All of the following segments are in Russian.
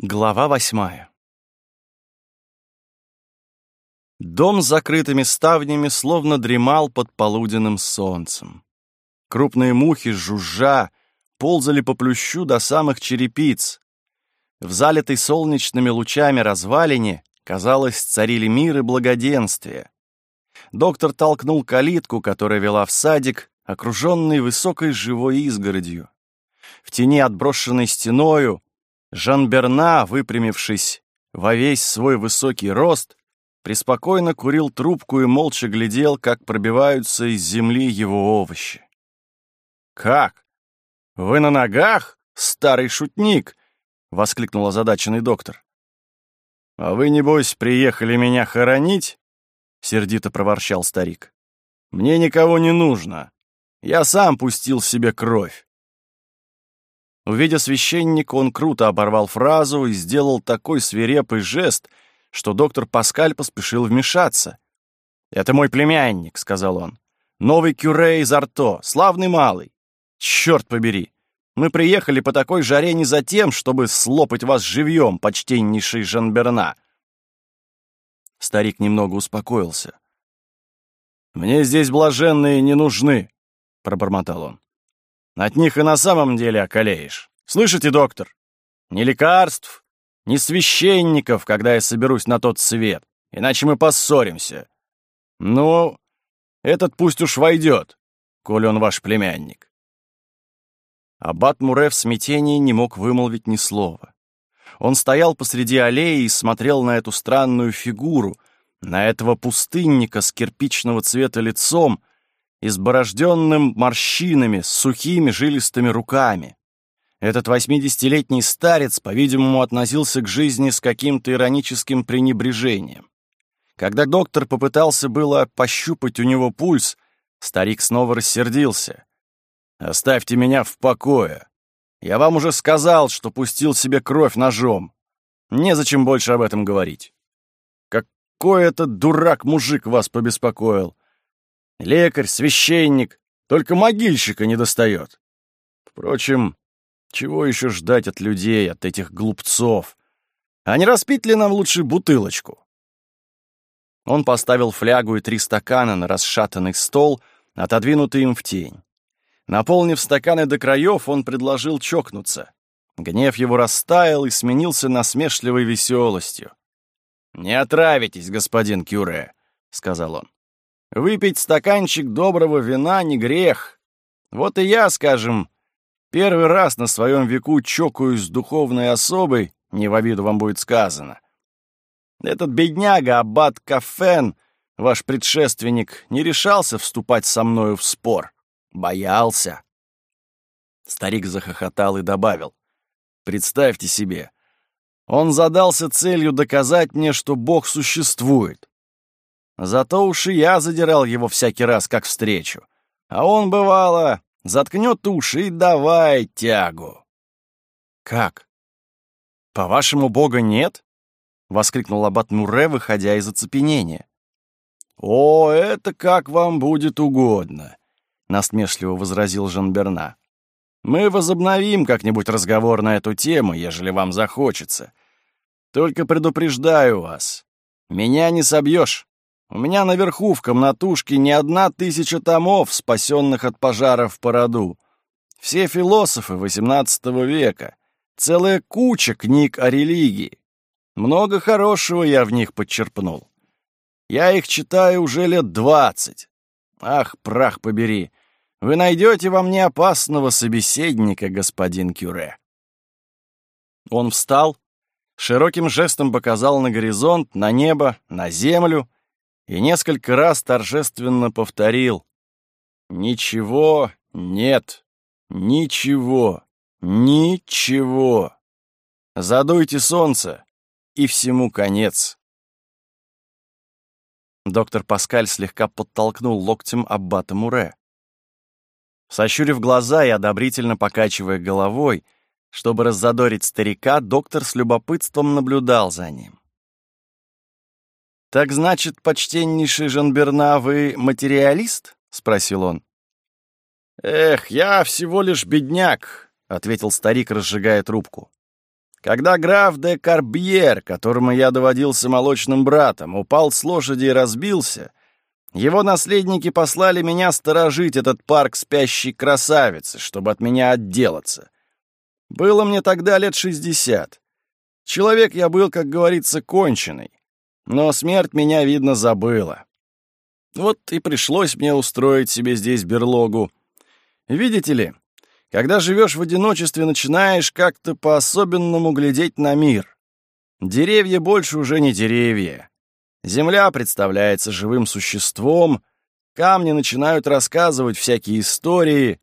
Глава восьмая Дом с закрытыми ставнями словно дремал под полуденным солнцем. Крупные мухи, жужжа, ползали по плющу до самых черепиц. В залитой солнечными лучами развалине, казалось, царили мир и благоденствие. Доктор толкнул калитку, которая вела в садик, окруженный высокой живой изгородью. В тени, отброшенной стеною, Жан-Берна, выпрямившись во весь свой высокий рост, преспокойно курил трубку и молча глядел, как пробиваются из земли его овощи. «Как? Вы на ногах, старый шутник?» — воскликнул озадаченный доктор. «А вы, небось, приехали меня хоронить?» — сердито проворчал старик. «Мне никого не нужно. Я сам пустил себе кровь. Увидя священника, он круто оборвал фразу и сделал такой свирепый жест, что доктор Паскаль поспешил вмешаться. «Это мой племянник», — сказал он. «Новый кюре из Арто, славный малый. Черт побери! Мы приехали по такой жаре не за тем, чтобы слопать вас живьем, почтеннейший Жанберна». Старик немного успокоился. «Мне здесь блаженные не нужны», — пробормотал он. От них и на самом деле околеешь. Слышите, доктор? Ни лекарств, ни священников, когда я соберусь на тот свет, иначе мы поссоримся. Ну, этот пусть уж войдет, коли он ваш племянник. Аббат Муре в смятении не мог вымолвить ни слова. Он стоял посреди аллеи и смотрел на эту странную фигуру, на этого пустынника с кирпичного цвета лицом, изборожденным морщинами, с сухими жилистыми руками. Этот восьмидесятилетний старец, по-видимому, относился к жизни с каким-то ироническим пренебрежением. Когда доктор попытался было пощупать у него пульс, старик снова рассердился. «Оставьте меня в покое. Я вам уже сказал, что пустил себе кровь ножом. Незачем больше об этом говорить. Какой этот дурак-мужик вас побеспокоил? Лекарь, священник, только могильщика не достает. Впрочем, чего еще ждать от людей, от этих глупцов? А не распить ли нам лучше бутылочку? Он поставил флягу и три стакана на расшатанный стол, отодвинутый им в тень. Наполнив стаканы до краев, он предложил чокнуться. Гнев его растаял и сменился насмешливой веселостью. «Не отравитесь, господин Кюре», — сказал он. Выпить стаканчик доброго вина не грех. Вот и я, скажем, первый раз на своем веку чокаюсь с духовной особой, не в обиду вам будет сказано. Этот бедняга Аббат Кафен, ваш предшественник, не решался вступать со мною в спор. Боялся. Старик захохотал и добавил. Представьте себе, он задался целью доказать мне, что Бог существует. Зато уж и я задирал его всякий раз, как встречу. А он, бывало, заткнет уши и давай тягу. «Как? По-вашему, Бога нет?» — воскликнул Аббат Муре, выходя из оцепенения. «О, это как вам будет угодно», — насмешливо возразил Жан-Берна. «Мы возобновим как-нибудь разговор на эту тему, ежели вам захочется. Только предупреждаю вас, меня не собьешь. У меня наверху в комнатушке не одна тысяча томов, спасенных от пожаров по роду. Все философы XVIII века. Целая куча книг о религии. Много хорошего я в них подчерпнул. Я их читаю уже лет двадцать. Ах, прах побери, вы найдете во мне опасного собеседника, господин Кюре. Он встал, широким жестом показал на горизонт, на небо, на землю, и несколько раз торжественно повторил «Ничего нет, ничего, ничего. Задуйте солнце, и всему конец». Доктор Паскаль слегка подтолкнул локтем аббата Муре. Сощурив глаза и одобрительно покачивая головой, чтобы раззадорить старика, доктор с любопытством наблюдал за ним. «Так значит, почтеннейший Жанберна, вы материалист?» — спросил он. «Эх, я всего лишь бедняк», — ответил старик, разжигая трубку. Когда граф де Карбьер, которому я доводился молочным братом, упал с лошади и разбился, его наследники послали меня сторожить этот парк спящей красавицы, чтобы от меня отделаться. Было мне тогда лет шестьдесят. Человек я был, как говорится, конченый. Но смерть меня, видно, забыла. Вот и пришлось мне устроить себе здесь берлогу. Видите ли, когда живешь в одиночестве, начинаешь как-то по-особенному глядеть на мир. Деревья больше уже не деревья. Земля представляется живым существом, камни начинают рассказывать всякие истории.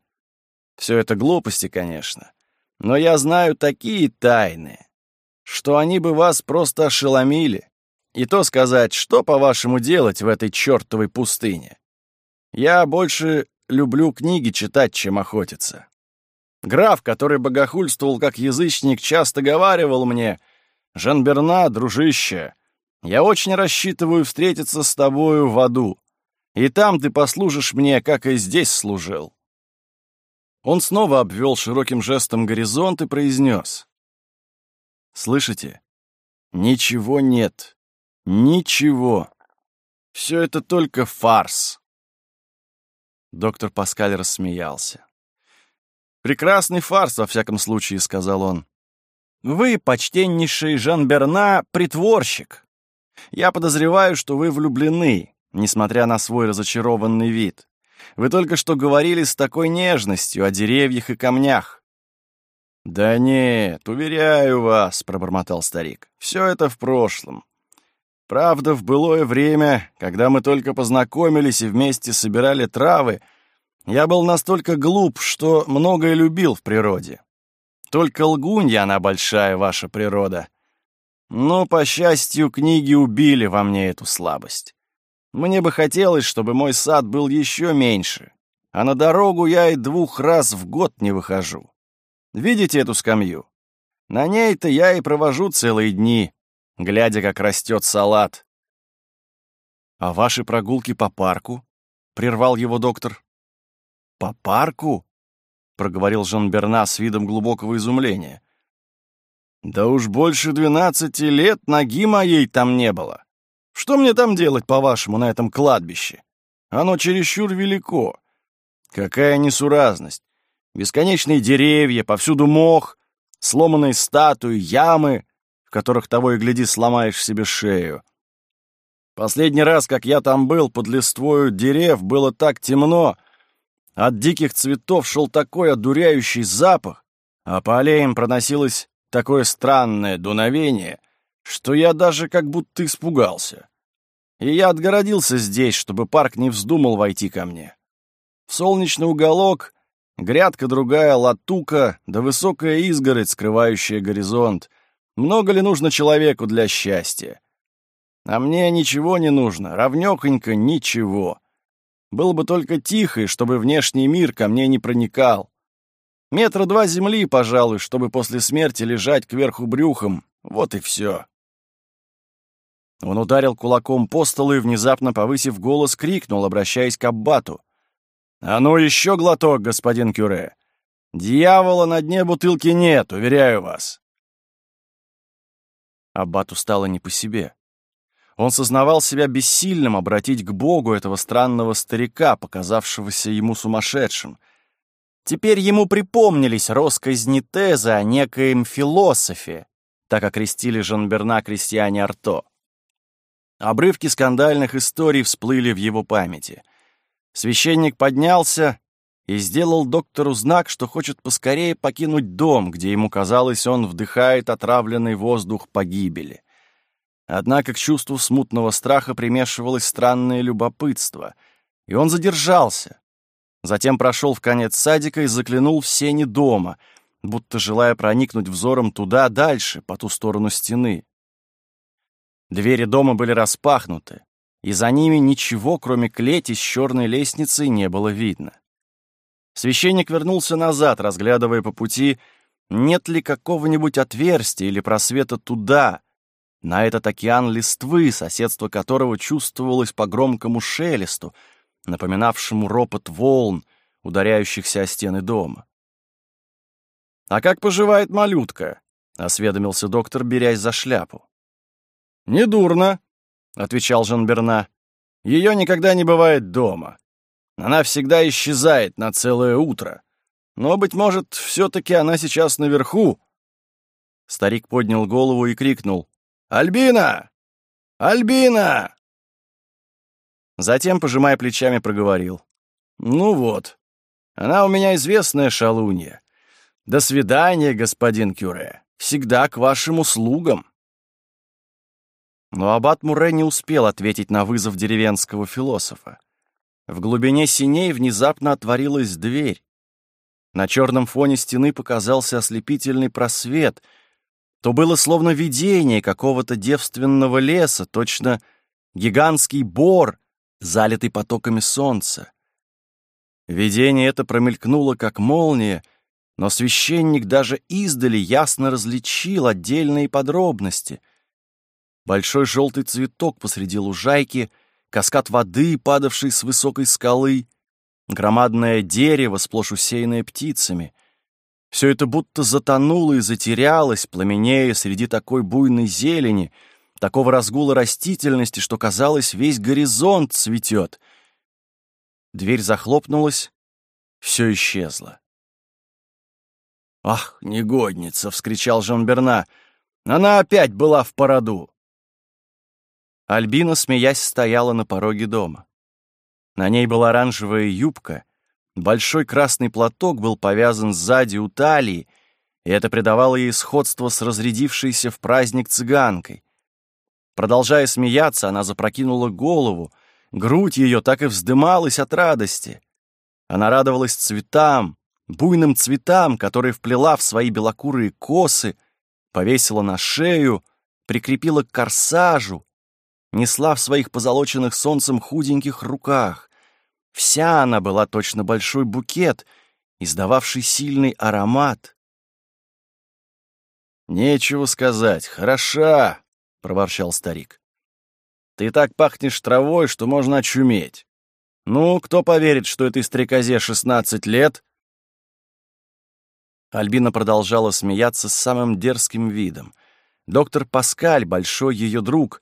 Все это глупости, конечно. Но я знаю такие тайны, что они бы вас просто ошеломили. И то сказать, что, по-вашему, делать в этой чертовой пустыне. Я больше люблю книги читать, чем охотиться. Граф, который богохульствовал как язычник, часто говаривал мне, «Жан-Берна, дружище, я очень рассчитываю встретиться с тобою в аду, и там ты послужишь мне, как и здесь служил». Он снова обвел широким жестом горизонт и произнес, «Слышите? Ничего нет. Ничего. Все это только фарс». Доктор Паскаль рассмеялся. «Прекрасный фарс, во всяком случае», — сказал он. «Вы, почтеннейший Жан-Берна, притворщик. Я подозреваю, что вы влюблены, несмотря на свой разочарованный вид. Вы только что говорили с такой нежностью о деревьях и камнях». «Да нет, уверяю вас», — пробормотал старик, — «все это в прошлом. Правда, в былое время, когда мы только познакомились и вместе собирали травы, — я был настолько глуп, что многое любил в природе. Только лгунья она большая, ваша природа. Но, по счастью, книги убили во мне эту слабость. Мне бы хотелось, чтобы мой сад был еще меньше, а на дорогу я и двух раз в год не выхожу. Видите эту скамью? На ней-то я и провожу целые дни, глядя, как растет салат. «А ваши прогулки по парку?» — прервал его доктор. «По парку?» — проговорил Жан-Берна с видом глубокого изумления. «Да уж больше двенадцати лет ноги моей там не было. Что мне там делать, по-вашему, на этом кладбище? Оно чересчур велико. Какая несуразность. Бесконечные деревья, повсюду мох, сломанные статуи, ямы, которых того и гляди сломаешь себе шею. Последний раз, как я там был, под листвою дерев, было так темно, от диких цветов шел такой одуряющий запах, а по аллеям проносилось такое странное дуновение, что я даже как будто испугался. И я отгородился здесь, чтобы парк не вздумал войти ко мне. В солнечный уголок грядка другая, латука, да высокая изгородь, скрывающая горизонт. Много ли нужно человеку для счастья? А мне ничего не нужно, равнёхонько ничего. Было бы только тихо, чтобы внешний мир ко мне не проникал. Метра два земли, пожалуй, чтобы после смерти лежать кверху брюхом. Вот и все. Он ударил кулаком по столу и, внезапно повысив голос, крикнул, обращаясь к Аббату. «А ну еще глоток, господин Кюре! Дьявола на дне бутылки нет, уверяю вас!» Аббату стало не по себе. Он сознавал себя бессильным обратить к Богу этого странного старика, показавшегося ему сумасшедшим. Теперь ему припомнились росказни тезы о некоем философе, так окрестили Жан-Берна крестьяне Арто. Обрывки скандальных историй всплыли в его памяти. Священник поднялся и сделал доктору знак, что хочет поскорее покинуть дом, где ему казалось, он вдыхает отравленный воздух погибели. Однако к чувству смутного страха примешивалось странное любопытство, и он задержался. Затем прошел в конец садика и заклинул в сени дома, будто желая проникнуть взором туда дальше, по ту сторону стены. Двери дома были распахнуты, и за ними ничего, кроме клети с черной лестницей, не было видно. Священник вернулся назад, разглядывая по пути, нет ли какого-нибудь отверстия или просвета туда, на этот океан листвы, соседство которого чувствовалось по громкому шелесту, напоминавшему ропот волн, ударяющихся о стены дома. «А как поживает малютка?» — осведомился доктор, берясь за шляпу. «Недурно», — отвечал Жан-Берна. «Ее никогда не бывает дома. Она всегда исчезает на целое утро. Но, быть может, все-таки она сейчас наверху». Старик поднял голову и крикнул. «Альбина! Альбина!» Затем, пожимая плечами, проговорил. «Ну вот, она у меня известная шалунья. До свидания, господин Кюре. Всегда к вашим услугам». Но аббат Муре не успел ответить на вызов деревенского философа. В глубине синей внезапно отворилась дверь. На черном фоне стены показался ослепительный просвет. То было словно видение какого-то девственного леса, точно гигантский бор, залитый потоками солнца. Видение это промелькнуло, как молния, но священник даже издали ясно различил отдельные подробности. Большой желтый цветок посреди лужайки, каскад воды, падавший с высокой скалы, громадное дерево, сплошь усеянное птицами. Все это будто затонуло и затерялось, пламенея среди такой буйной зелени, такого разгула растительности, что, казалось, весь горизонт цветет. Дверь захлопнулась, все исчезло. «Ах, негодница!» — вскричал Жан-Берна. «Она опять была в породу!» Альбина, смеясь, стояла на пороге дома. На ней была оранжевая юбка, большой красный платок был повязан сзади у талии, и это придавало ей сходство с разрядившейся в праздник цыганкой. Продолжая смеяться, она запрокинула голову, грудь ее так и вздымалась от радости. Она радовалась цветам, буйным цветам, которые вплела в свои белокурые косы, повесила на шею, прикрепила к корсажу, несла в своих позолоченных солнцем худеньких руках. Вся она была точно большой букет, издававший сильный аромат. «Нечего сказать, хороша!» — проворчал старик. «Ты так пахнешь травой, что можно очуметь. Ну, кто поверит, что этой стрекозе шестнадцать лет?» Альбина продолжала смеяться с самым дерзким видом. Доктор Паскаль, большой ее друг,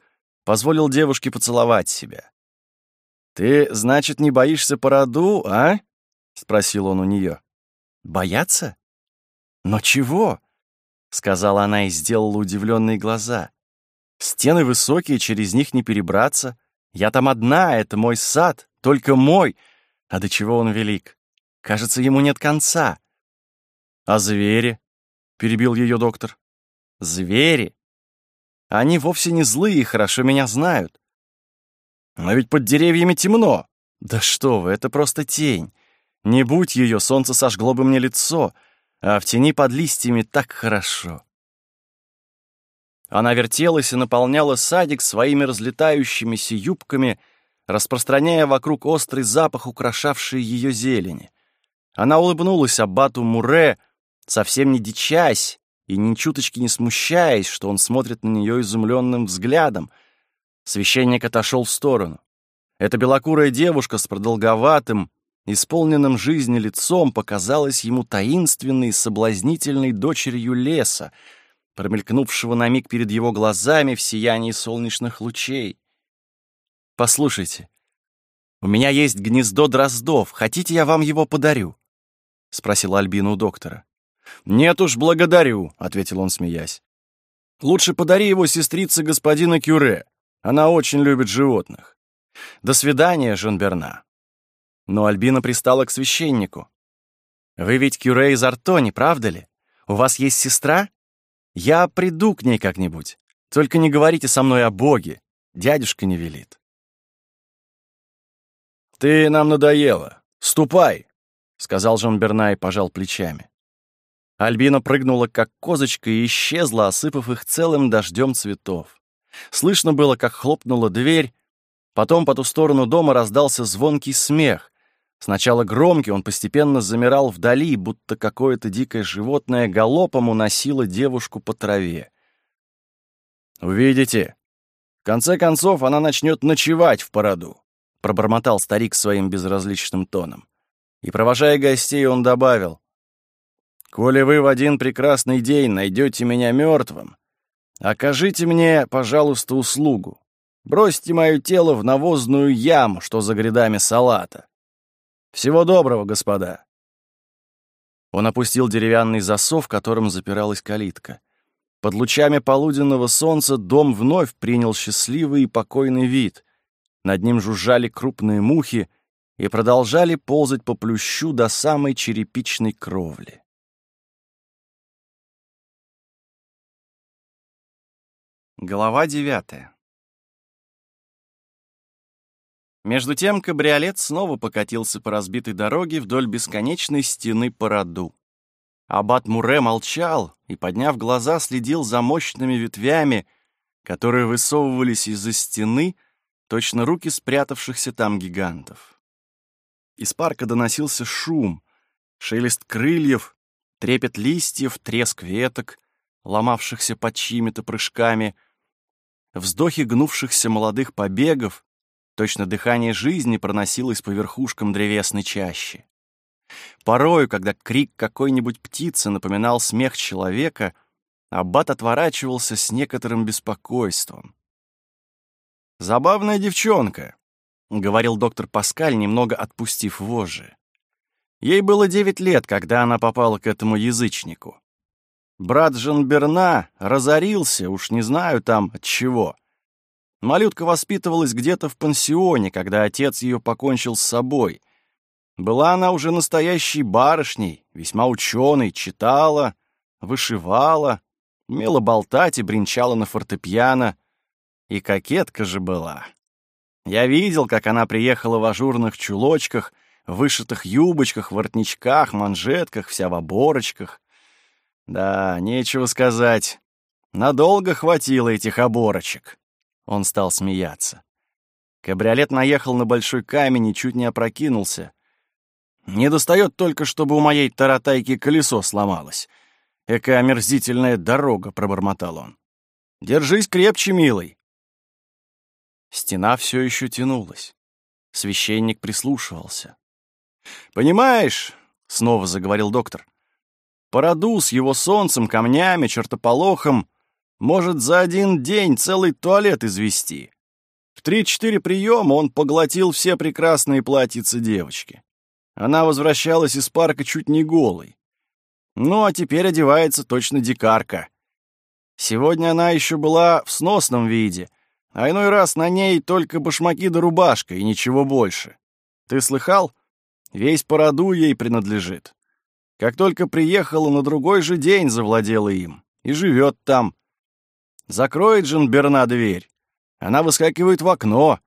позволил девушке поцеловать себя. «Ты, значит, не боишься по а?» — спросил он у нее. «Бояться? Но чего?» — сказала она и сделала удивленные глаза. «Стены высокие, через них не перебраться. Я там одна, это мой сад, только мой. А до чего он велик? Кажется, ему нет конца». «А звери?» — перебил ее доктор. «Звери? Они вовсе не злые и хорошо меня знают. Но ведь под деревьями темно. Да что вы, это просто тень. Не будь ее, солнце сожгло бы мне лицо, а в тени под листьями так хорошо. Она вертелась и наполняла садик своими разлетающимися юбками, распространяя вокруг острый запах, украшавший ее зелени. Она улыбнулась аббату Муре, совсем не дичась, и ни чуточки не смущаясь, что он смотрит на нее изумленным взглядом. Священник отошел в сторону. Эта белокурая девушка с продолговатым, исполненным жизни лицом показалась ему таинственной и соблазнительной дочерью леса, промелькнувшего на миг перед его глазами в сиянии солнечных лучей. «Послушайте, у меня есть гнездо дроздов. Хотите, я вам его подарю?» — спросила Альбина у доктора. «Нет уж, благодарю», — ответил он, смеясь. «Лучше подари его сестрице господина Кюре. Она очень любит животных. До свидания, Жан-Берна». Но Альбина пристала к священнику. «Вы ведь Кюре из Арто, не правда ли? У вас есть сестра? Я приду к ней как-нибудь. Только не говорите со мной о Боге. Дядюшка не велит». «Ты нам надоела. Ступай», — сказал Жан-Берна и пожал плечами. Альбина прыгнула, как козочка, и исчезла, осыпав их целым дождем цветов. Слышно было, как хлопнула дверь. Потом по ту сторону дома раздался звонкий смех. Сначала громкий, он постепенно замирал вдали, будто какое-то дикое животное галопом уносило девушку по траве. «Увидите, в конце концов она начнет ночевать в породу», — пробормотал старик своим безразличным тоном. И, провожая гостей, он добавил — Коли вы в один прекрасный день найдете меня мертвым, окажите мне, пожалуйста, услугу. Бросьте мое тело в навозную яму, что за грядами салата. Всего доброго, господа. Он опустил деревянный засов, которым запиралась калитка. Под лучами полуденного солнца дом вновь принял счастливый и покойный вид. Над ним жужжали крупные мухи и продолжали ползать по плющу до самой черепичной кровли. Глава девятая Между тем кабриолет снова покатился по разбитой дороге вдоль бесконечной стены по роду. Аббат Муре молчал и, подняв глаза, следил за мощными ветвями, которые высовывались из-за стены, точно руки спрятавшихся там гигантов. Из парка доносился шум, шелест крыльев, трепет листьев, треск веток, ломавшихся под чьими-то прыжками, вздохи гнувшихся молодых побегов, точно дыхание жизни проносилось по верхушкам древесной чащи. Порою, когда крик какой-нибудь птицы напоминал смех человека, Аббат отворачивался с некоторым беспокойством. «Забавная девчонка», — говорил доктор Паскаль, немного отпустив вожжи. Ей было девять лет, когда она попала к этому язычнику. Брат Жанберна разорился, уж не знаю там от чего. Малютка воспитывалась где-то в пансионе, когда отец ее покончил с собой — была она уже настоящей барышней, весьма ученой, читала, вышивала, умела болтать и бренчала на фортепиано. И кокетка же была. Я видел, как она приехала в ажурных чулочках, вышитых юбочках, воротничках, манжетках, вся в оборочках. Да, нечего сказать. Надолго хватило этих оборочек. Он стал смеяться. Кабриолет наехал на большой камень и чуть не опрокинулся. Не достает только, чтобы у моей таратайки колесо сломалось. Экая омерзительная дорога, — пробормотал он. Держись крепче, милый. Стена все еще тянулась. Священник прислушивался. «Понимаешь», — снова заговорил доктор, — «по роду с его солнцем, камнями, чертополохом может за один день целый туалет извести. В три-четыре приема он поглотил все прекрасные платьицы девочки. Она возвращалась из парка чуть не голой. Ну, а теперь одевается точно дикарка. Сегодня она еще была в сносном виде, а иной раз на ней только башмаки да рубашка и ничего больше. Ты слыхал? Весь по роду ей принадлежит. Как только приехала, на другой же день завладела им и живет там. Закроет Жен Берна дверь. Она выскакивает в окно.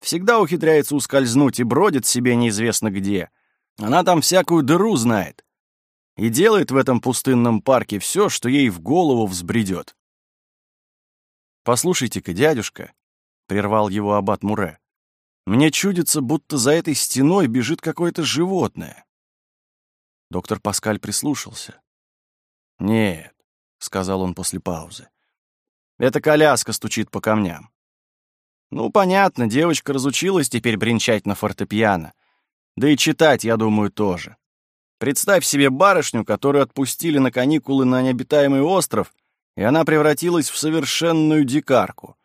Всегда ухитряется ускользнуть и бродит себе неизвестно где — она там всякую дыру знает и делает в этом пустынном парке все, что ей в голову взбредет. «Послушайте-ка, дядюшка», — прервал его аббат Муре, «мне чудится, будто за этой стеной бежит какое-то животное». Доктор Паскаль прислушался. «Нет», — сказал он после паузы, — «эта коляска стучит по камням». «Ну, понятно, девочка разучилась теперь бренчать на фортепиано. Да и читать, я думаю, тоже. Представь себе барышню, которую отпустили на каникулы на необитаемый остров, и она превратилась в совершенную дикарку.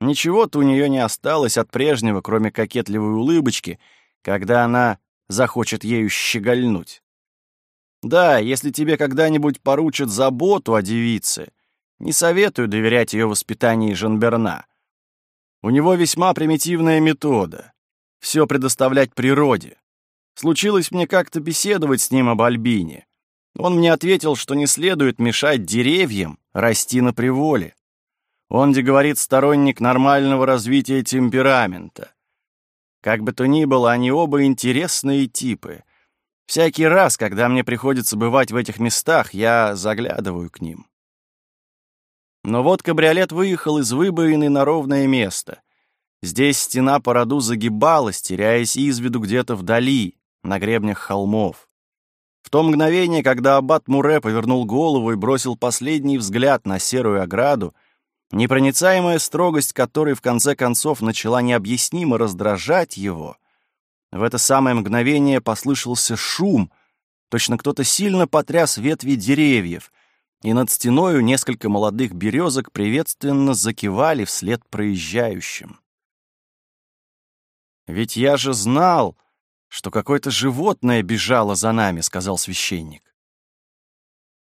Ничего-то у нее не осталось от прежнего, кроме кокетливой улыбочки, когда она захочет ею щегольнуть. Да, если тебе когда-нибудь поручат заботу о девице, не советую доверять ее воспитанию Жанберна. У него весьма примитивная метода все предоставлять природе. Случилось мне как-то беседовать с ним об Альбине. Он мне ответил, что не следует мешать деревьям расти на приволе. Он, где говорит, сторонник нормального развития темперамента. Как бы то ни было, они оба интересные типы. Всякий раз, когда мне приходится бывать в этих местах, я заглядываю к ним. Но вот кабриолет выехал из выбоины на ровное место. Здесь стена по роду загибалась, теряясь из виду где-то вдали, на гребнях холмов. В то мгновение, когда аббат Муре повернул голову и бросил последний взгляд на серую ограду, непроницаемая строгость которой в конце концов начала необъяснимо раздражать его, в это самое мгновение послышался шум, точно кто-то сильно потряс ветви деревьев, и над стеною несколько молодых березок приветственно закивали вслед проезжающим. «Ведь я же знал, что какое-то животное бежало за нами», — сказал священник.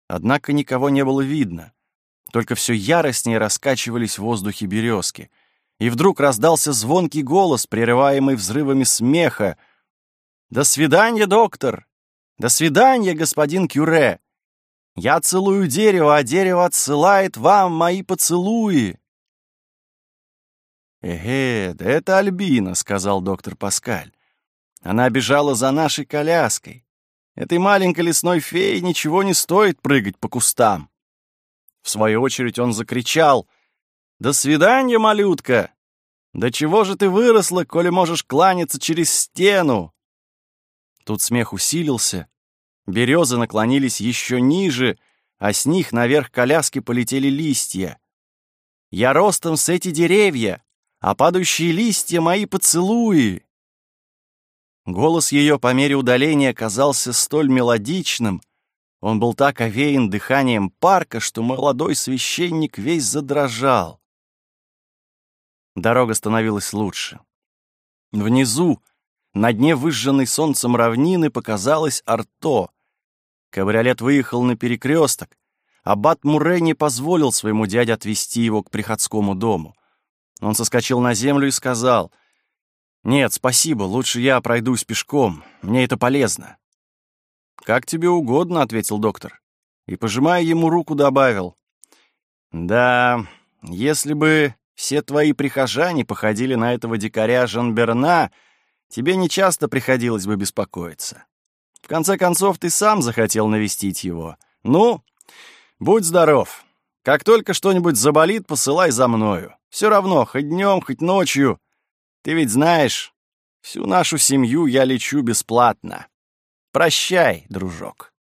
Однако никого не было видно, только все яростнее раскачивались в воздухе березки, и вдруг раздался звонкий голос, прерываемый взрывами смеха. «До свидания, доктор! До свидания, господин Кюре! Я целую дерево, а дерево отсылает вам мои поцелуи!» «Эге, да это Альбина», — сказал доктор Паскаль. «Она бежала за нашей коляской. Этой маленькой лесной фее ничего не стоит прыгать по кустам». В свою очередь он закричал «До свидания, малютка! Да чего же ты выросла, коли можешь кланяться через стену?» Тут смех усилился, березы наклонились еще ниже, а с них наверх коляски полетели листья. «Я ростом с эти деревья, а падающие листья — мои поцелуи!» Голос ее по мере удаления казался столь мелодичным, он был так овеян дыханием парка, что молодой священник весь задрожал. Дорога становилась лучше. Внизу, на дне выжженной солнцем равнины, показалось Арто. Кабриолет выехал на перекресток. Аббат Муре не позволил своему дяде отвезти его к приходскому дому. Он соскочил на землю и сказал, «Нет, спасибо, лучше я пройдусь пешком, мне это полезно». «Как тебе угодно», — ответил доктор. И, пожимая ему руку, добавил, «Да, если бы все твои прихожане походили на этого дикаря Жанберна, тебе нечасто приходилось бы беспокоиться. В конце концов, ты сам захотел навестить его. Ну, будь здоров. Как только что-нибудь заболит, посылай за мною. Все равно, хоть днем, хоть ночью. Ты ведь знаешь, всю нашу семью я лечу бесплатно. Прощай, дружок.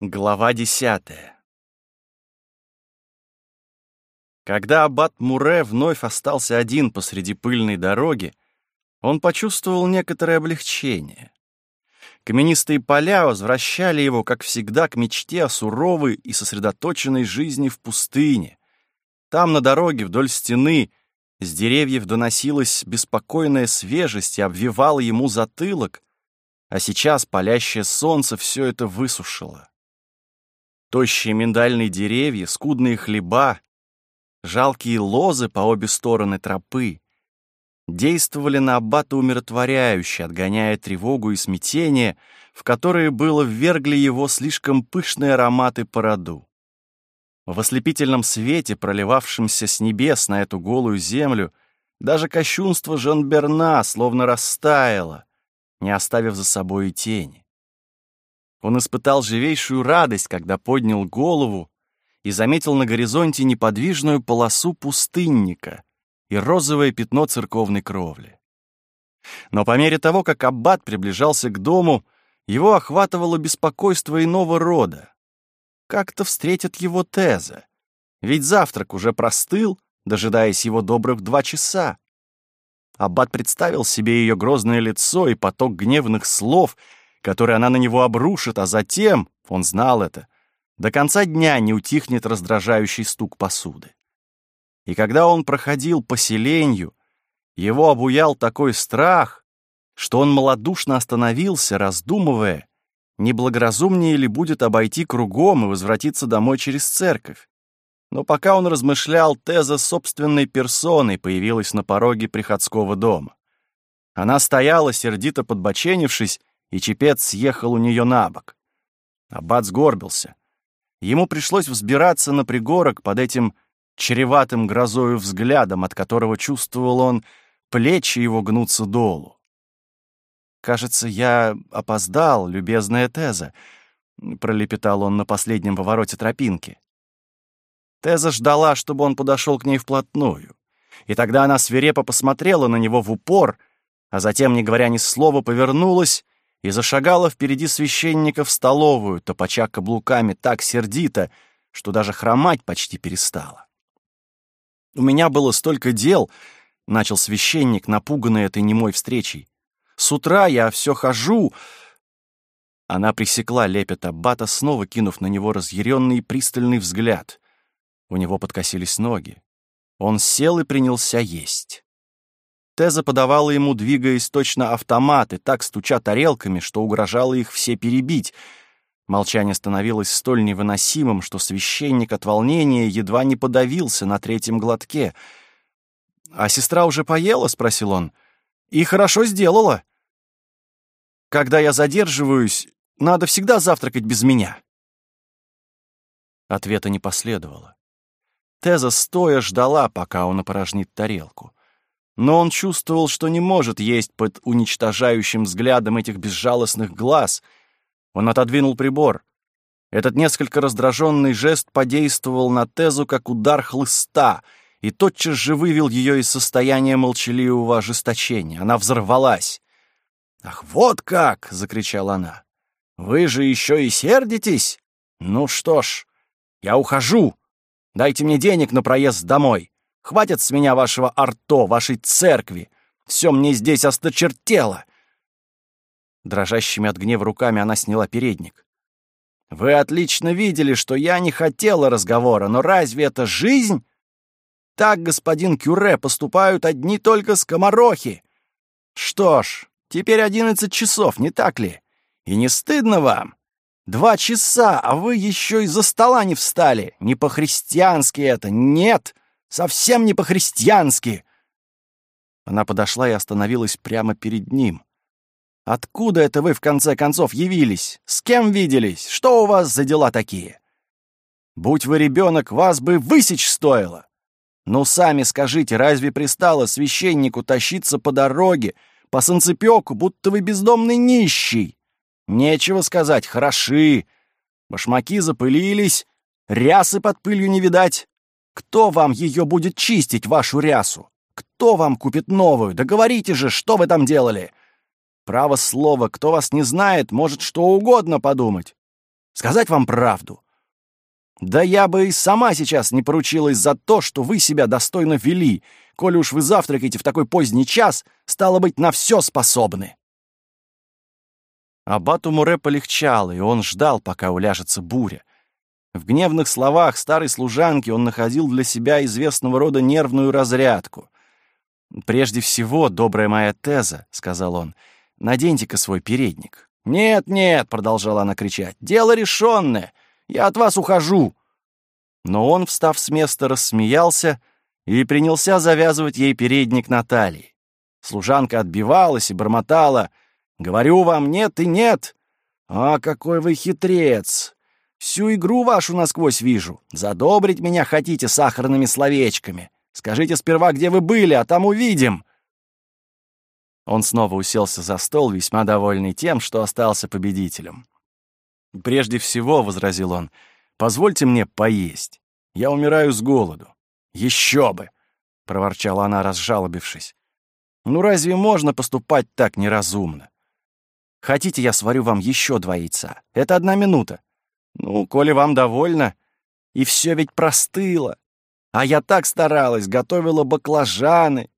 Глава десятая Когда аббат Муре вновь остался один посреди пыльной дороги, он почувствовал некоторое облегчение. Каменистые поля возвращали его, как всегда, к мечте о суровой и сосредоточенной жизни в пустыне. Там, на дороге, вдоль стены, с деревьев доносилась беспокойная свежесть и обвивала ему затылок, а сейчас палящее солнце все это высушило. Тощие миндальные деревья, скудные хлеба, жалкие лозы по обе стороны тропы, действовали на аббата умиротворяюще, отгоняя тревогу и смятение, в которые было ввергли его слишком пышные ароматы по роду. В ослепительном свете, проливавшемся с небес на эту голую землю, даже кощунство Жан-Берна словно растаяло, не оставив за собой и тени. Он испытал живейшую радость, когда поднял голову и заметил на горизонте неподвижную полосу пустынника — и розовое пятно церковной кровли. Но по мере того, как аббат приближался к дому, его охватывало беспокойство иного рода. Как-то встретит его Теза, ведь завтрак уже простыл, дожидаясь его добрых два часа. Аббат представил себе ее грозное лицо и поток гневных слов, которые она на него обрушит, а затем, он знал это, до конца дня не утихнет раздражающий стук посуды. И когда он проходил по селенью, его обуял такой страх, что он малодушно остановился, раздумывая, неблагоразумнее ли будет обойти кругом и возвратиться домой через церковь. Но пока он размышлял, Теза собственной персоной появилась на пороге приходского дома. Она стояла, сердито подбоченившись, и чепец съехал у нее на бок. Аббат сгорбился. Ему пришлось взбираться на пригорок под этим чреватым грозою взглядом, от которого чувствовал он, плечи его гнутся долу. «Кажется, я опоздал, любезная Теза», — пролепетал он на последнем повороте тропинки. Теза ждала, чтобы он подошел к ней вплотную, и тогда она свирепо посмотрела на него в упор, а затем, не говоря ни слова, повернулась и зашагала впереди священника в столовую, топача каблуками так сердито, что даже хромать почти перестала. У меня было столько дел, — начал священник, напуганный этой немой встречей. «С утра я все хожу...» Она пресекла лепет аббата, снова кинув на него разъяренный и пристальный взгляд. У него подкосились ноги. Он сел и принялся есть. Теза подавала ему, двигаясь точно автоматы, так стуча тарелками, что угрожало их все перебить. Молчание становилось столь невыносимым, что священник от волнения едва не подавился на третьем глотке. «А сестра уже поела?» — спросил он. «И хорошо сделала. Когда я задерживаюсь, надо всегда завтракать без меня». Ответа не последовало. Теза стоя ждала, пока он опорожнит тарелку. Но он чувствовал, что не может есть под уничтожающим взглядом этих безжалостных глаз. Он отодвинул прибор. Этот несколько раздраженный жест подействовал на Тезу, как удар хлыста, и тотчас же вывел ее из состояния молчаливого ожесточения. Она взорвалась. «Ах, вот как!» — закричала она. «Вы же еще и сердитесь? Ну что ж, я ухожу!» Дайте мне денег на проезд домой. Хватит с меня вашего арто, вашей церкви. Все мне здесь осточертело. Дрожащими от гнева руками она сняла передник. Вы отлично видели, что я не хотела разговора, но разве это жизнь? Так, господин Кюре, поступают одни только скоморохи. Что ж, теперь одиннадцать часов, не так ли? И не стыдно вам? Два часа, а вы еще из-за стола не встали. Не по-христиански это. Нет, совсем не по-христиански. Она подошла и остановилась прямо перед ним. «Откуда это вы, в конце концов, явились? С кем виделись? Что у вас за дела такие? Будь вы ребенок, вас бы высечь стоило. Ну, сами скажите, разве пристало священнику тащиться по дороге, по санцепёку, будто вы бездомный нищий? Нечего сказать, хороши. Башмаки запылились, рясы под пылью не видать. Кто вам ее будет чистить, вашу рясу? Кто вам купит новую? Да говорите же, что вы там делали? Право слово, кто вас не знает, может что угодно подумать. Сказать вам правду. Да я бы и сама сейчас не поручилась за то, что вы себя достойно вели. Коли уж вы завтракаете в такой поздний час, стало быть, на все способны. Абату Муре полегчало, и он ждал, пока уляжется буря. В гневных словах старой служанки он находил для себя известного рода нервную разрядку. «Прежде всего, добрая моя Теза», — сказал он, — «наденьте-ка свой передник». «Нет, нет», — продолжала она кричать, — «дело решенное. Я от вас ухожу». Но он, встав с места, рассмеялся и принялся завязывать ей передник на талии. Служанка отбивалась и бормотала — Говорю вам нет и нет. А какой вы хитрец! Всю игру вашу насквозь вижу. Задобрить меня хотите сахарными словечками. Скажите сперва, где вы были, а там увидим». Он снова уселся за стол, весьма довольный тем, что остался победителем. «Прежде всего», — возразил он, — «позвольте мне поесть. Я умираю с голоду». «Еще бы!» — проворчала она, разжалобившись. «Ну разве можно поступать так неразумно? Хотите, я сварю вам еще два яйца? Это одна минута. Ну, коли вам довольно. И все ведь простыло. А я так старалась, готовила баклажаны.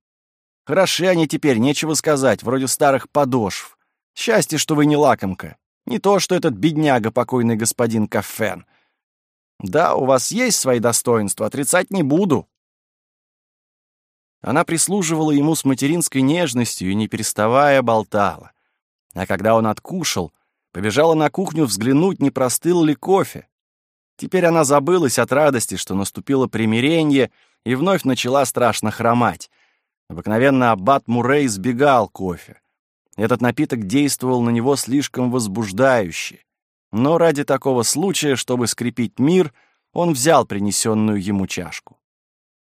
Хороши они теперь, нечего сказать, вроде старых подошв. Счастье, что вы не лакомка. Не то, что этот бедняга, покойный господин Кафен. Да, у вас есть свои достоинства, отрицать не буду. Она прислуживала ему с материнской нежностью и, не переставая, болтала. А когда он откушал, побежала на кухню взглянуть, не простыл ли кофе. Теперь она забылась от радости, что наступило примирение, и вновь начала страшно хромать. Обыкновенно аббат Мурей избегал кофе. Этот напиток действовал на него слишком возбуждающе. Но ради такого случая, чтобы скрепить мир, он взял принесенную ему чашку.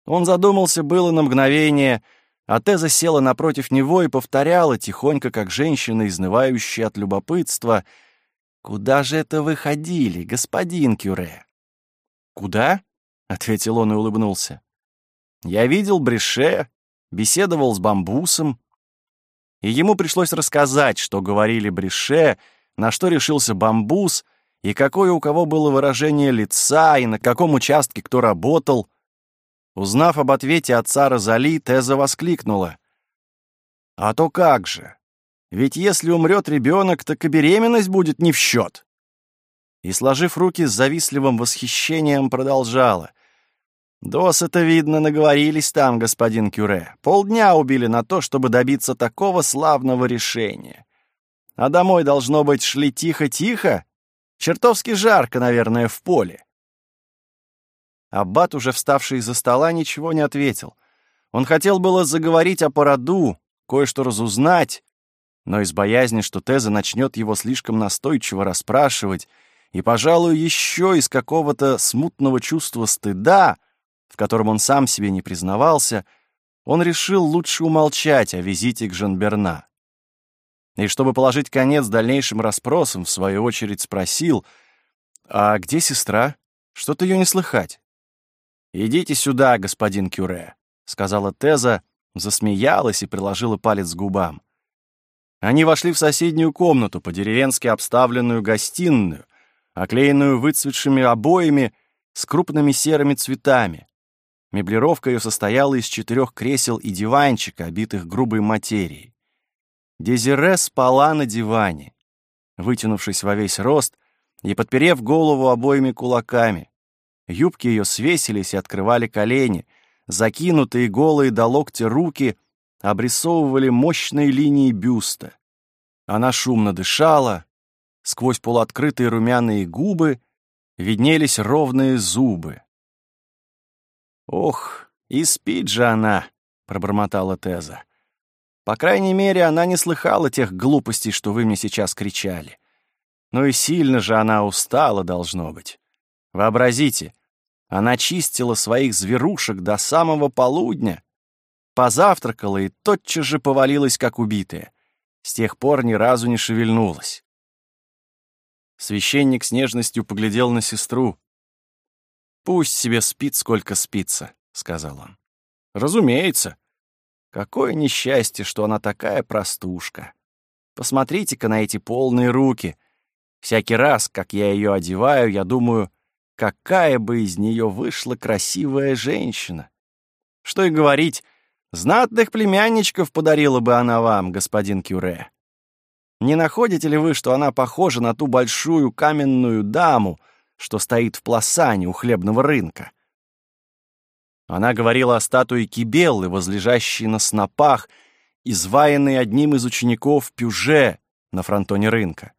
Он задумался было на мгновение — а Теза села напротив него и повторяла, тихонько, как женщина, изнывающая от любопытства, «Куда же это вы ходили, господин Кюре?» «Куда?» — ответил он и улыбнулся. «Я видел Бреше, беседовал с бамбусом». И ему пришлось рассказать, что говорили Бреше, на что решился бамбус, и какое у кого было выражение лица, и на каком участке кто работал. Узнав об ответе отца Розали, Теза воскликнула. «А то как же! Ведь если умрет ребенок, так и беременность будет не в счет!» И, сложив руки с завистливым восхищением, продолжала. «Досыта, видно, наговорились там, господин Кюре. Полдня убили на то, чтобы добиться такого славного решения. А домой, должно быть, шли тихо-тихо? Чертовски жарко, наверное, в поле. Аббат, уже вставший из-за стола, ничего не ответил. Он хотел было заговорить о породу, кое-что разузнать, но из боязни, что Теза начнет его слишком настойчиво расспрашивать, и, пожалуй, еще из какого-то смутного чувства стыда, в котором он сам себе не признавался, он решил лучше умолчать о визите к Жанберна. И чтобы положить конец дальнейшим расспросам, в свою очередь спросил, «А где сестра? Что-то ее не слыхать». «Идите сюда, господин Кюре», — сказала Теза, засмеялась и приложила палец к губам. Они вошли в соседнюю комнату, по-деревенски обставленную гостиную, оклеенную выцветшими обоями с крупными серыми цветами. Меблировка ее состояла из четырех кресел и диванчика, обитых грубой материей. Дезире спала на диване, вытянувшись во весь рост и подперев голову обоими кулаками. Юбки ее свесились и открывали колени, закинутые голые до локтя руки обрисовывали мощные линии бюста. Она шумно дышала, сквозь полуоткрытые румяные губы виднелись ровные зубы. «Ох, и спит же она!» — пробормотала Теза. «По крайней мере, она не слыхала тех глупостей, что вы мне сейчас кричали. Но и сильно же она устала, должно быть. Вообразите, она чистила своих зверушек до самого полудня, позавтракала и тотчас же повалилась, как убитая. С тех пор ни разу не шевельнулась. Священник с нежностью поглядел на сестру. «Пусть себе спит, сколько спится», — сказал он. «Разумеется. Какое несчастье, что она такая простушка. Посмотрите-ка на эти полные руки. Всякий раз, как я ее одеваю, я думаю, какая бы из нее вышла красивая женщина. Что и говорить, знатных племянничков подарила бы она вам, господин Кюре. Не находите ли вы, что она похожа на ту большую каменную даму, что стоит в Пласане у хлебного рынка? Она говорила о статуе Кибеллы, возлежащей на снопах, изваянной одним из учеников Пюже на фронтоне рынка.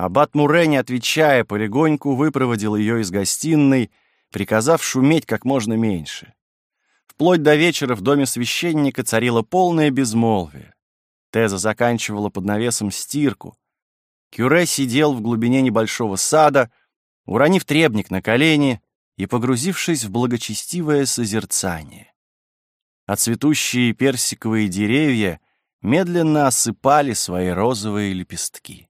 Аббат Муре, не отвечая, полегоньку выпроводил ее из гостиной, приказав шуметь как можно меньше. Вплоть до вечера в доме священника царило полное безмолвие. Теза заканчивала под навесом стирку. Кюре сидел в глубине небольшого сада, уронив требник на колени и погрузившись в благочестивое созерцание. А цветущие персиковые деревья медленно осыпали свои розовые лепестки.